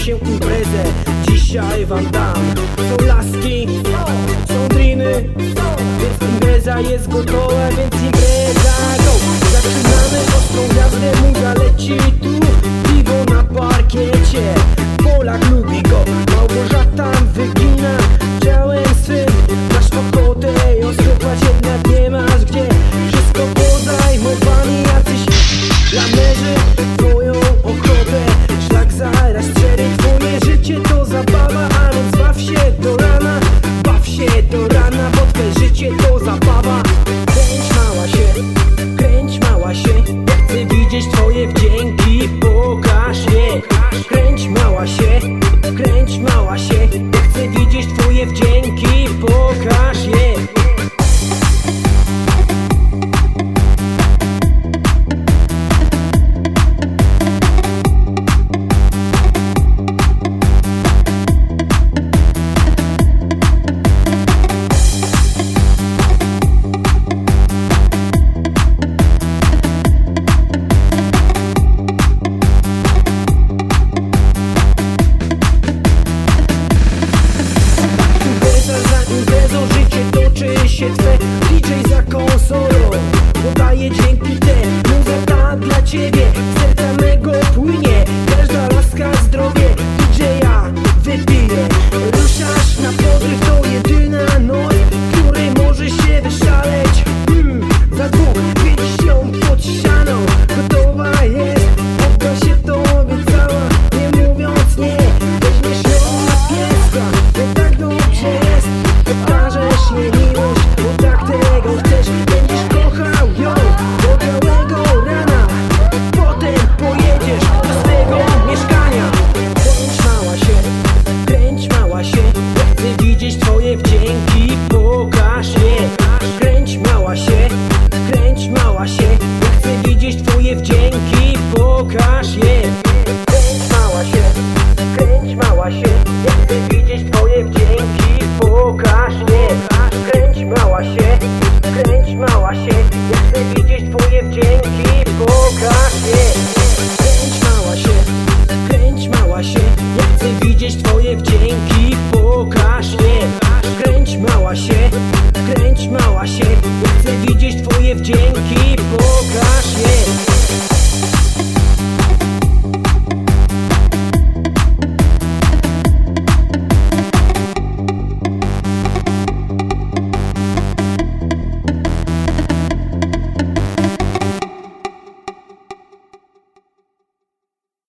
się imprezę Dzisiaj wam dam. Są laski, są driny Więc impreza jest gotowa, więc impreza. się twe DJ za konsolą. Podaje dźwięki te, muzyka dla ciebie pokaż je. Kręć mała się, kręć mała się. Chcę widzieć twoje wdzięki, pokaż je Kręć mała się, kręć mała się. Chcę widzieć twoje wdzięki, pokaż je Kręć mała się, kręć mała się. Chcę widzieć twoje wdzięki, pokaż je Kręć mała się, kręć mała się. Chcę widzieć twoje wdzięki, pokaż je